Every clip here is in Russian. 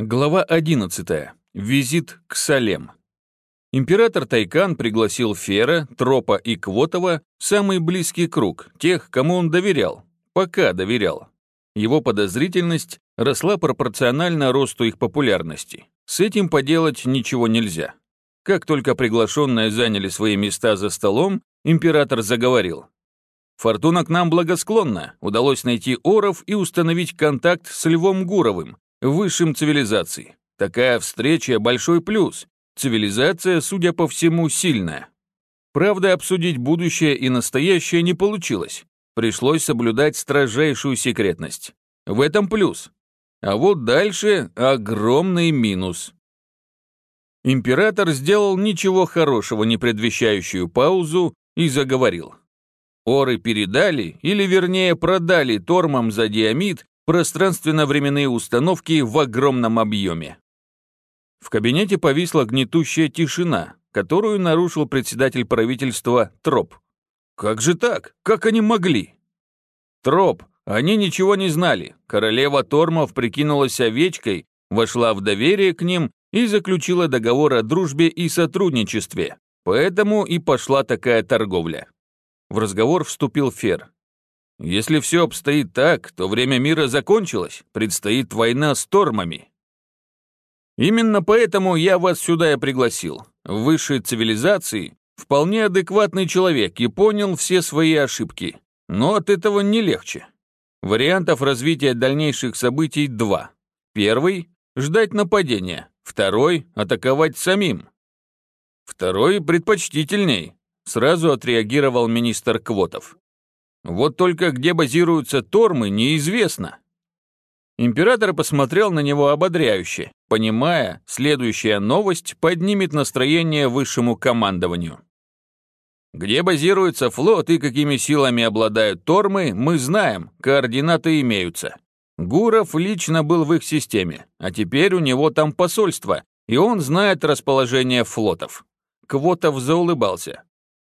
Глава 11. Визит к Салем. Император Тайкан пригласил Фера, Тропа и Квотова в самый близкий круг, тех, кому он доверял, пока доверял. Его подозрительность росла пропорционально росту их популярности. С этим поделать ничего нельзя. Как только приглашенные заняли свои места за столом, император заговорил. «Фортуна к нам благосклонна, удалось найти Оров и установить контакт с Львом Гуровым, высшим цивилизаций. Такая встреча – большой плюс. Цивилизация, судя по всему, сильная. Правда, обсудить будущее и настоящее не получилось. Пришлось соблюдать строжайшую секретность. В этом плюс. А вот дальше огромный минус. Император сделал ничего хорошего, не предвещающую паузу, и заговорил. Оры передали, или вернее продали тормам за диамид пространственно-временные установки в огромном объеме. В кабинете повисла гнетущая тишина, которую нарушил председатель правительства Троп. «Как же так? Как они могли?» «Троп, они ничего не знали. Королева Тормов прикинулась овечкой, вошла в доверие к ним и заключила договор о дружбе и сотрудничестве. Поэтому и пошла такая торговля». В разговор вступил Фер. Если все обстоит так, то время мира закончилось, предстоит война с тормами. Именно поэтому я вас сюда и пригласил. В высшей цивилизации вполне адекватный человек и понял все свои ошибки. Но от этого не легче. Вариантов развития дальнейших событий два. Первый – ждать нападения. Второй – атаковать самим. Второй предпочтительней, сразу отреагировал министр Квотов. Вот только где базируются тормы, неизвестно. Император посмотрел на него ободряюще, понимая, следующая новость поднимет настроение высшему командованию. Где базируется флот и какими силами обладают тормы, мы знаем, координаты имеются. Гуров лично был в их системе, а теперь у него там посольство, и он знает расположение флотов. Квотов заулыбался.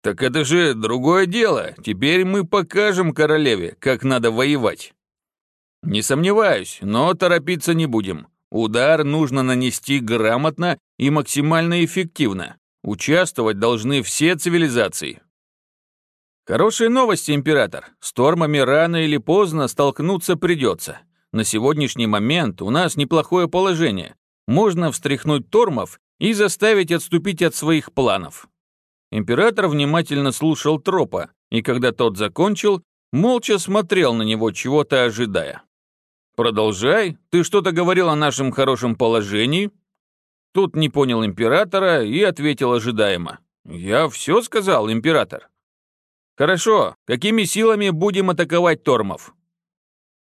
«Так это же другое дело. Теперь мы покажем королеве, как надо воевать». «Не сомневаюсь, но торопиться не будем. Удар нужно нанести грамотно и максимально эффективно. Участвовать должны все цивилизации». «Хорошие новости, император. С тормами рано или поздно столкнуться придется. На сегодняшний момент у нас неплохое положение. Можно встряхнуть тормов и заставить отступить от своих планов. Император внимательно слушал тропа, и когда тот закончил, молча смотрел на него, чего-то ожидая. «Продолжай, ты что-то говорил о нашем хорошем положении?» Тут не понял императора и ответил ожидаемо. «Я все сказал, император». «Хорошо, какими силами будем атаковать Тормов?»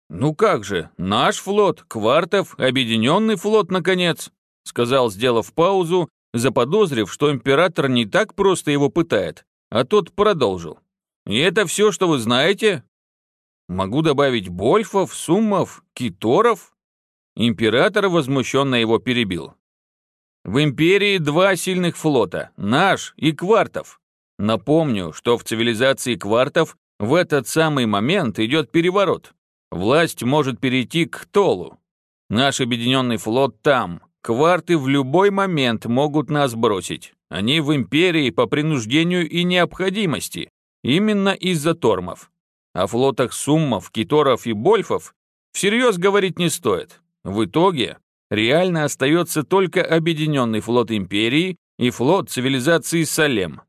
«Ну как же, наш флот, Квартов, объединенный флот, наконец», сказал, сделав паузу заподозрив, что император не так просто его пытает, а тот продолжил. «И это все, что вы знаете?» «Могу добавить Больфов, Суммов, Киторов?» Император возмущенно его перебил. «В империи два сильных флота, наш и Квартов. Напомню, что в цивилизации Квартов в этот самый момент идет переворот. Власть может перейти к Толу. Наш объединенный флот там, Кварты в любой момент могут нас бросить. Они в империи по принуждению и необходимости, именно из-за тормов. О флотах суммов, киторов и больфов всерьез говорить не стоит. В итоге реально остается только объединенный флот империи и флот цивилизации Салем.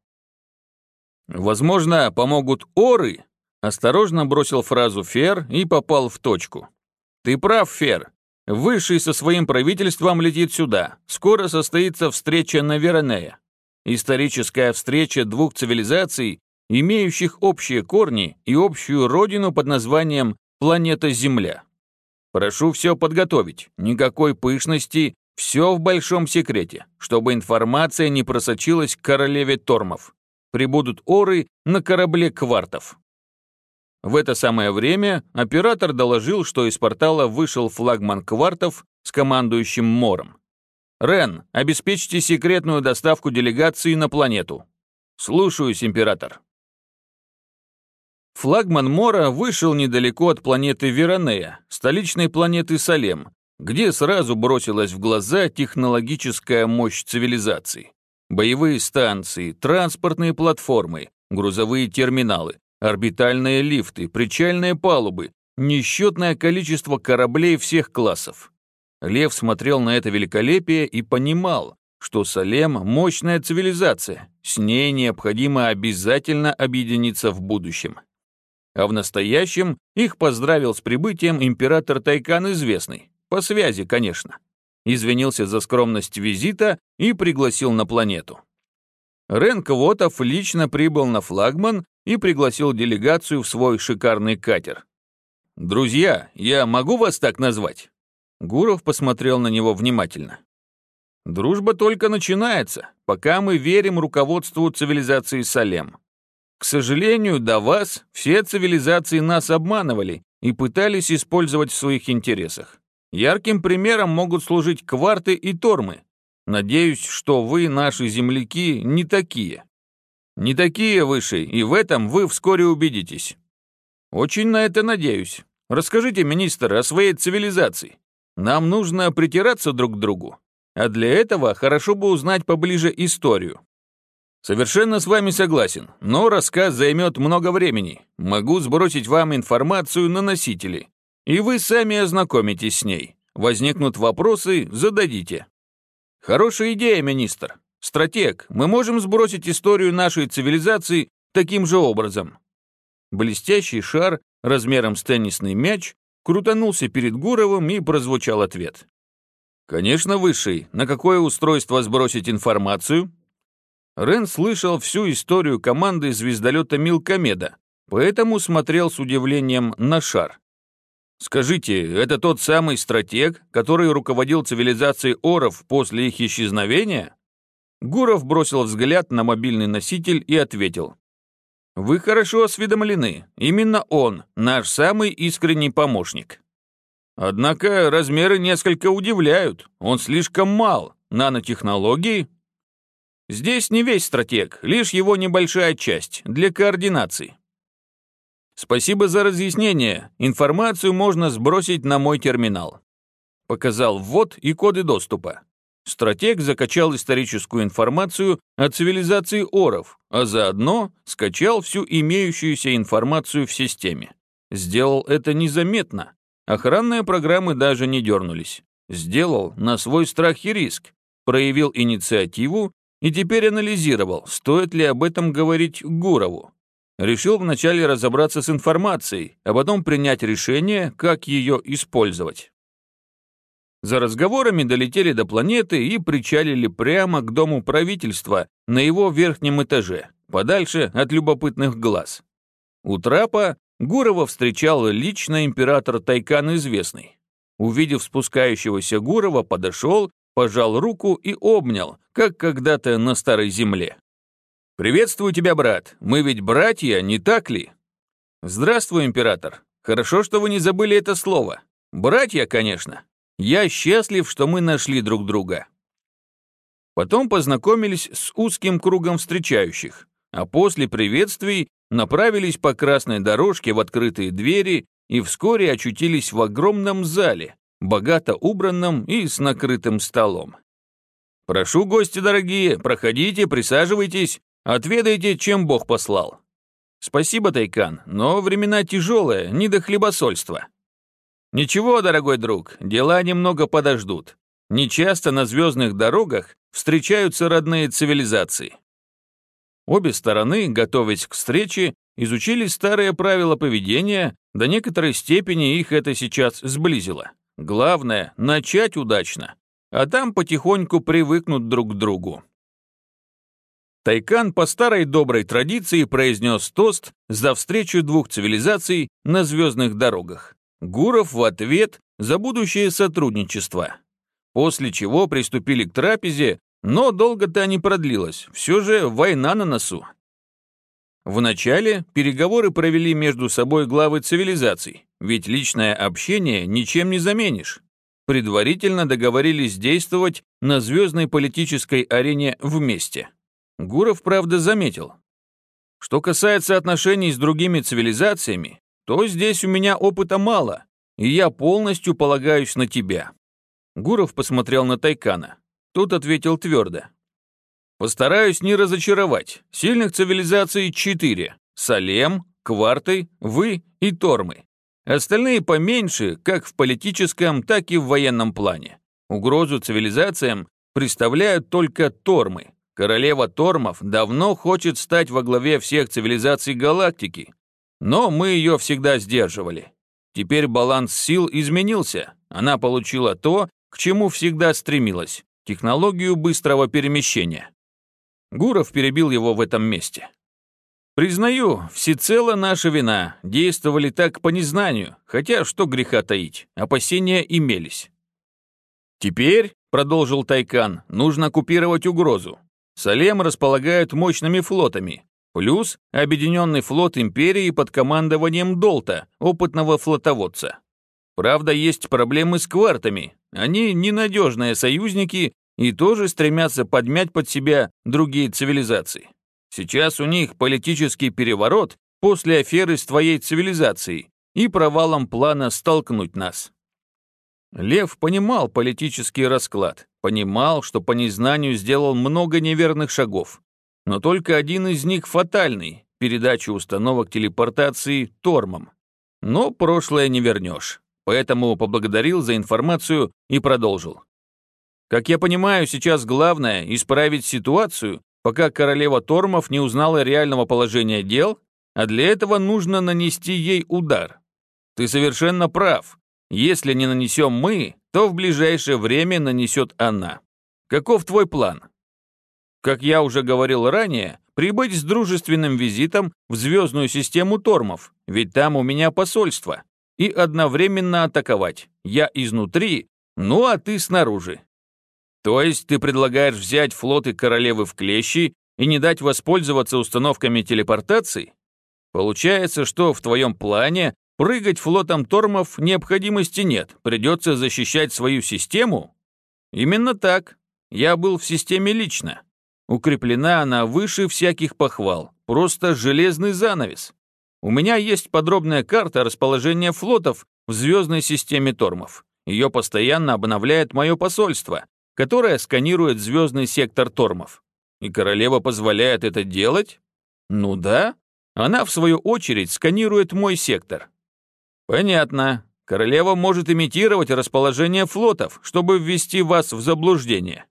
Возможно, помогут оры, осторожно бросил фразу Фер и попал в точку. Ты прав, Фер. Высший со своим правительством летит сюда. Скоро состоится встреча на Веронея. Историческая встреча двух цивилизаций, имеющих общие корни и общую родину под названием планета Земля. Прошу все подготовить, никакой пышности, все в большом секрете, чтобы информация не просочилась к королеве Тормов. Прибудут оры на корабле Квартов. В это самое время оператор доложил, что из портала вышел флагман Квартов с командующим Мором. «Рен, обеспечьте секретную доставку делегации на планету». «Слушаюсь, император». Флагман Мора вышел недалеко от планеты Веронея, столичной планеты Салем, где сразу бросилась в глаза технологическая мощь цивилизации. Боевые станции, транспортные платформы, грузовые терминалы, орбитальные лифты, причальные палубы, несчетное количество кораблей всех классов. Лев смотрел на это великолепие и понимал, что Салем – мощная цивилизация, с ней необходимо обязательно объединиться в будущем. А в настоящем их поздравил с прибытием император Тайкан Известный, по связи, конечно. Извинился за скромность визита и пригласил на планету. Рен Квотов лично прибыл на флагман и пригласил делегацию в свой шикарный катер. «Друзья, я могу вас так назвать?» Гуров посмотрел на него внимательно. «Дружба только начинается, пока мы верим руководству цивилизации Салем. К сожалению, до вас все цивилизации нас обманывали и пытались использовать в своих интересах. Ярким примером могут служить кварты и тормы. Надеюсь, что вы, наши земляки, не такие. Не такие выше, и в этом вы вскоре убедитесь. Очень на это надеюсь. Расскажите, министр, о своей цивилизации. Нам нужно притираться друг к другу. А для этого хорошо бы узнать поближе историю. Совершенно с вами согласен, но рассказ займет много времени. Могу сбросить вам информацию на носители. И вы сами ознакомитесь с ней. Возникнут вопросы, зададите. Хорошая идея, министр. Стратег, мы можем сбросить историю нашей цивилизации таким же образом. Блестящий шар размером с теннисный мяч крутанулся перед Гуровым и прозвучал ответ. «Конечно, Высший. На какое устройство сбросить информацию?» Рен слышал всю историю команды звездолета Милкомеда, поэтому смотрел с удивлением на шар. «Скажите, это тот самый стратег, который руководил цивилизацией Оров после их исчезновения?» Гуров бросил взгляд на мобильный носитель и ответил. Вы хорошо осведомлены. Именно он, наш самый искренний помощник. Однако размеры несколько удивляют. Он слишком мал. Нанотехнологии? Здесь не весь стратег, лишь его небольшая часть для координации. Спасибо за разъяснение. Информацию можно сбросить на мой терминал. Показал ввод и коды доступа. Стратег закачал историческую информацию о цивилизации оров, а заодно скачал всю имеющуюся информацию в системе. Сделал это незаметно. Охранные программы даже не дернулись. Сделал на свой страх и риск. Проявил инициативу и теперь анализировал, стоит ли об этом говорить Гурову. Решил вначале разобраться с информацией, а потом принять решение, как ее использовать. За разговорами долетели до планеты и причалили прямо к дому правительства на его верхнем этаже, подальше от любопытных глаз. У трапа Гурова встречал лично император Тайкан Известный. Увидев спускающегося Гурова, подошел, пожал руку и обнял, как когда-то на старой земле. «Приветствую тебя, брат. Мы ведь братья, не так ли?» «Здравствуй, император. Хорошо, что вы не забыли это слово. Братья, конечно. Я счастлив, что мы нашли друг друга. Потом познакомились с узким кругом встречающих, а после приветствий направились по красной дорожке в открытые двери и вскоре очутились в огромном зале, богато убранном и с накрытым столом. «Прошу, гости дорогие, проходите, присаживайтесь, отведайте, чем Бог послал». «Спасибо, Тайкан, но времена тяжелые, не до хлебосольства». Ничего, дорогой друг, дела немного подождут. Нечасто на звездных дорогах встречаются родные цивилизации. Обе стороны, готовясь к встрече, изучили старые правила поведения, до некоторой степени их это сейчас сблизило. Главное — начать удачно, а там потихоньку привыкнут друг к другу. Тайкан по старой доброй традиции произнес тост за встречу двух цивилизаций на звездных дорогах. Гуров в ответ за будущее сотрудничество. После чего приступили к трапезе, но долго-то не продлилось, все же война на носу. Вначале переговоры провели между собой главы цивилизаций, ведь личное общение ничем не заменишь. Предварительно договорились действовать на звездной политической арене вместе. Гуров, правда, заметил. Что касается отношений с другими цивилизациями, то здесь у меня опыта мало, и я полностью полагаюсь на тебя. Гуров посмотрел на Тайкана. Тут ответил твердо. Постараюсь не разочаровать. Сильных цивилизаций четыре. Салем, Кварты, Вы и Тормы. Остальные поменьше, как в политическом, так и в военном плане. Угрозу цивилизациям представляют только Тормы. Королева Тормов давно хочет стать во главе всех цивилизаций галактики, но мы ее всегда сдерживали. Теперь баланс сил изменился. Она получила то, к чему всегда стремилась – технологию быстрого перемещения. Гуров перебил его в этом месте. «Признаю, всецело наша вина. Действовали так по незнанию, хотя что греха таить, опасения имелись». «Теперь», — продолжил Тайкан, — «нужно купировать угрозу. Салем располагают мощными флотами, плюс объединенный флот империи под командованием Долта, опытного флотоводца. Правда, есть проблемы с квартами. Они ненадежные союзники и тоже стремятся подмять под себя другие цивилизации. Сейчас у них политический переворот после аферы с твоей цивилизацией и провалом плана столкнуть нас. Лев понимал политический расклад, понимал, что по незнанию сделал много неверных шагов. Но только один из них фатальный – передача установок телепортации Тормом. Но прошлое не вернешь. Поэтому поблагодарил за информацию и продолжил. Как я понимаю, сейчас главное – исправить ситуацию, пока королева Тормов не узнала реального положения дел, а для этого нужно нанести ей удар. Ты совершенно прав. Если не нанесем мы, то в ближайшее время нанесет она. Каков твой план? Как я уже говорил ранее, прибыть с дружественным визитом в звездную систему Тормов, ведь там у меня посольство, и одновременно атаковать. Я изнутри, ну а ты снаружи. То есть ты предлагаешь взять флоты королевы в клещи и не дать воспользоваться установками телепортации? Получается, что в твоем плане прыгать флотом Тормов необходимости нет, придется защищать свою систему? Именно так. Я был в системе лично. Укреплена она выше всяких похвал, просто железный занавес. У меня есть подробная карта расположения флотов в звездной системе Тормов. Ее постоянно обновляет мое посольство, которая сканирует звездный сектор Тормов. И королева позволяет это делать? Ну да. Она, в свою очередь, сканирует мой сектор. Понятно. Королева может имитировать расположение флотов, чтобы ввести вас в заблуждение.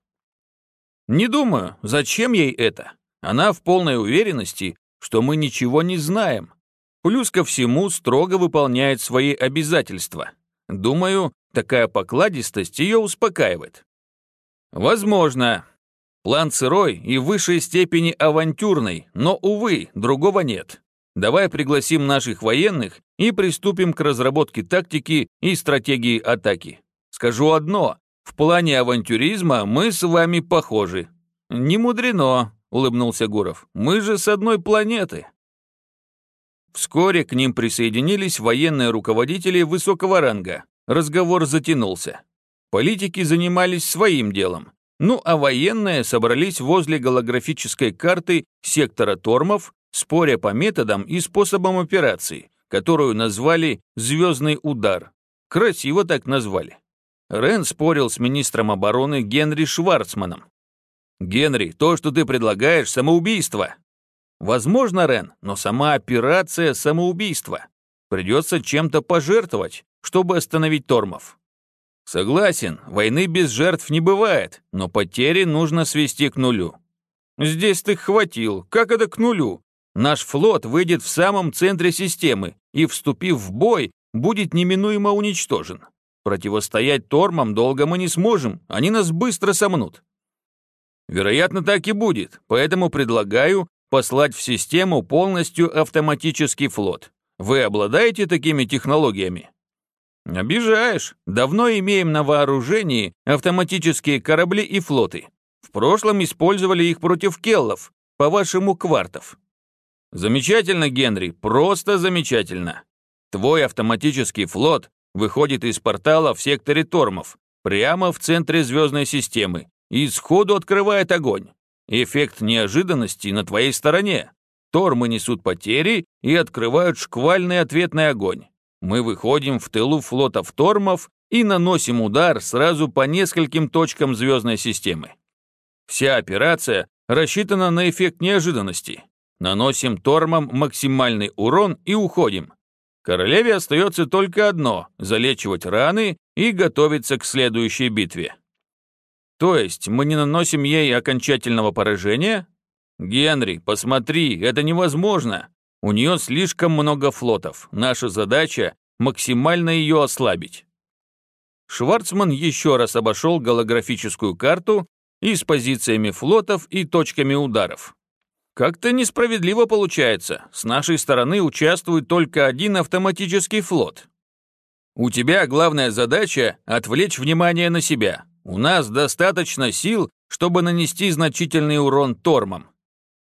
Не думаю, зачем ей это. Она в полной уверенности, что мы ничего не знаем. Плюс ко всему строго выполняет свои обязательства. Думаю, такая покладистость ее успокаивает. Возможно. План сырой и в высшей степени авантюрный, но, увы, другого нет. Давай пригласим наших военных и приступим к разработке тактики и стратегии атаки. Скажу одно, в плане авантюризма мы с вами похожи. Не мудрено, улыбнулся Гуров. Мы же с одной планеты. Вскоре к ним присоединились военные руководители высокого ранга. Разговор затянулся. Политики занимались своим делом. Ну а военные собрались возле голографической карты сектора Тормов, споря по методам и способам операции, которую назвали «Звездный удар». Красиво так назвали. Рен спорил с министром обороны Генри Шварцманом. «Генри, то, что ты предлагаешь, самоубийство». «Возможно, Рен, но сама операция – самоубийство. Придется чем-то пожертвовать, чтобы остановить Тормов. Согласен, войны без жертв не бывает, но потери нужно свести к нулю. Здесь ты хватил, как это к нулю? Наш флот выйдет в самом центре системы и, вступив в бой, будет неминуемо уничтожен. Противостоять тормам долго мы не сможем, они нас быстро сомнут. Вероятно, так и будет, поэтому предлагаю послать в систему полностью автоматический флот. Вы обладаете такими технологиями? «Обижаешь. Давно имеем на вооружении автоматические корабли и флоты. В прошлом использовали их против келлов, по-вашему, квартов». «Замечательно, Генри, просто замечательно. Твой автоматический флот выходит из портала в секторе Тормов, прямо в центре звездной системы, и сходу открывает огонь. Эффект неожиданности на твоей стороне. Тормы несут потери и открывают шквальный ответный огонь. Мы выходим в тылу флотов Тормов и наносим удар сразу по нескольким точкам звездной системы. Вся операция рассчитана на эффект неожиданности. Наносим тормом максимальный урон и уходим. Королеве остается только одно – залечивать раны и готовиться к следующей битве. То есть мы не наносим ей окончательного поражения? Генри, посмотри, это невозможно. У нее слишком много флотов. Наша задача – максимально ее ослабить. Шварцман еще раз обошел голографическую карту и с позициями флотов и точками ударов. Как-то несправедливо получается. С нашей стороны участвует только один автоматический флот. У тебя главная задача – отвлечь внимание на себя. У нас достаточно сил, чтобы нанести значительный урон тормам.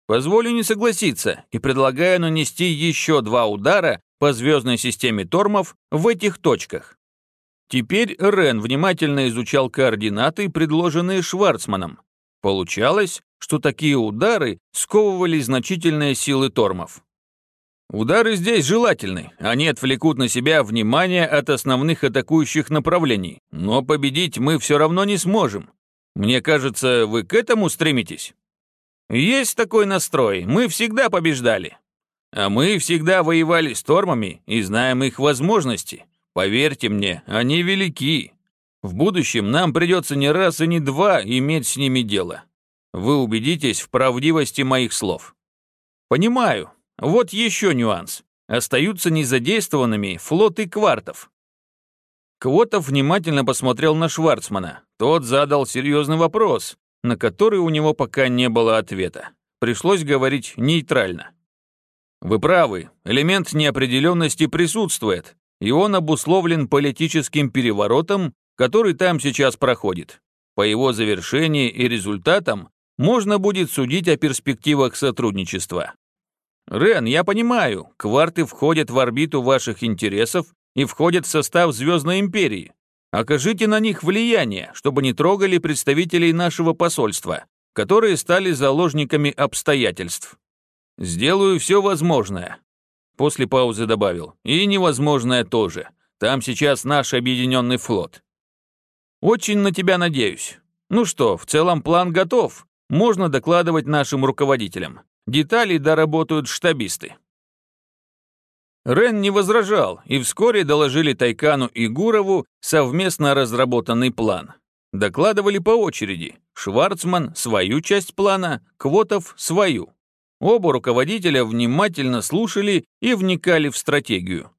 Позволю не согласиться и предлагаю нанести еще два удара по звездной системе тормов в этих точках. Теперь Рен внимательно изучал координаты, предложенные Шварцманом. Получалось, что такие удары сковывали значительные силы тормов. Удары здесь желательны, они отвлекут на себя внимание от основных атакующих направлений, но победить мы все равно не сможем. Мне кажется, вы к этому стремитесь? Есть такой настрой, мы всегда побеждали. А мы всегда воевали с тормами и знаем их возможности. Поверьте мне, они велики. В будущем нам придется не раз и не два иметь с ними дело. Вы убедитесь в правдивости моих слов. Понимаю. Вот еще нюанс. Остаются незадействованными флоты квартов. Квотов внимательно посмотрел на Шварцмана. Тот задал серьезный вопрос, на который у него пока не было ответа. Пришлось говорить нейтрально. Вы правы, элемент неопределенности присутствует, и он обусловлен политическим переворотом, который там сейчас проходит. По его завершении и результатам можно будет судить о перспективах сотрудничества. Рен, я понимаю, кварты входят в орбиту ваших интересов и входят в состав Звездной империи. Окажите на них влияние, чтобы не трогали представителей нашего посольства, которые стали заложниками обстоятельств. Сделаю все возможное. После паузы добавил. И невозможное тоже. Там сейчас наш объединенный флот. Очень на тебя надеюсь. Ну что, в целом план готов можно докладывать нашим руководителям. Детали доработают штабисты. Рен не возражал, и вскоре доложили Тайкану и Гурову совместно разработанный план. Докладывали по очереди. Шварцман – свою часть плана, Квотов – свою. Оба руководителя внимательно слушали и вникали в стратегию.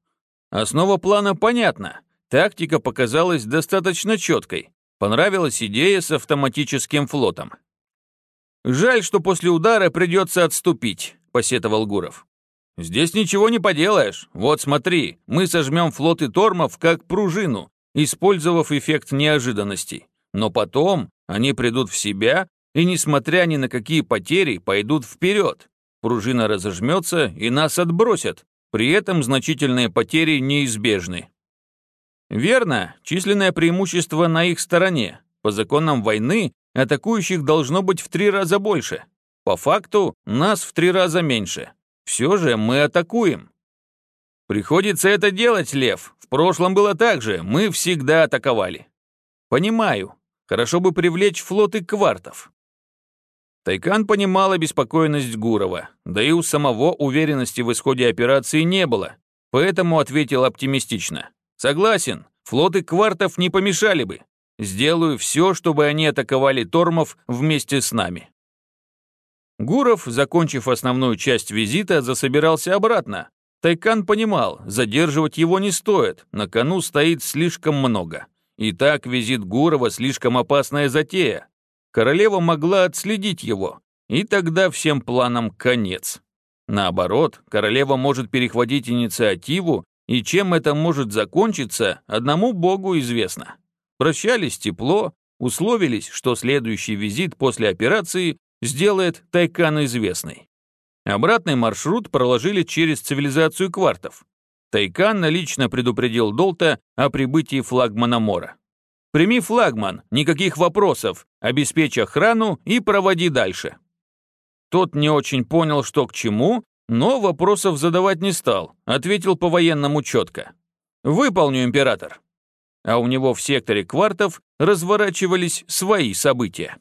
Основа плана понятна. Тактика показалась достаточно четкой. Понравилась идея с автоматическим флотом. «Жаль, что после удара придется отступить», — посетовал Гуров. «Здесь ничего не поделаешь. Вот смотри, мы сожмем флоты тормов как пружину, использовав эффект неожиданности. Но потом они придут в себя и, несмотря ни на какие потери, пойдут вперед. Пружина разожмется и нас отбросят. При этом значительные потери неизбежны». «Верно, численное преимущество на их стороне. По законам войны атакующих должно быть в три раза больше. По факту, нас в три раза меньше. Все же мы атакуем. Приходится это делать, Лев. В прошлом было так же, мы всегда атаковали. Понимаю. Хорошо бы привлечь флоты квартов. Тайкан понимал обеспокоенность Гурова, да и у самого уверенности в исходе операции не было, поэтому ответил оптимистично. Согласен, флоты квартов не помешали бы. Сделаю все, чтобы они атаковали Тормов вместе с нами». Гуров, закончив основную часть визита, засобирался обратно. Тайкан понимал, задерживать его не стоит, на кону стоит слишком много. И так визит Гурова слишком опасная затея. Королева могла отследить его, и тогда всем планам конец. Наоборот, королева может перехватить инициативу, и чем это может закончиться, одному богу известно. Прощались тепло, условились, что следующий визит после операции сделает Тайкан известной. Обратный маршрут проложили через цивилизацию квартов. Тайкан лично предупредил Долта о прибытии флагмана Мора. «Прими флагман, никаких вопросов, обеспечь охрану и проводи дальше». Тот не очень понял, что к чему, но вопросов задавать не стал, ответил по-военному четко. «Выполню, император». А у него в секторе квартов разворачивались свои события.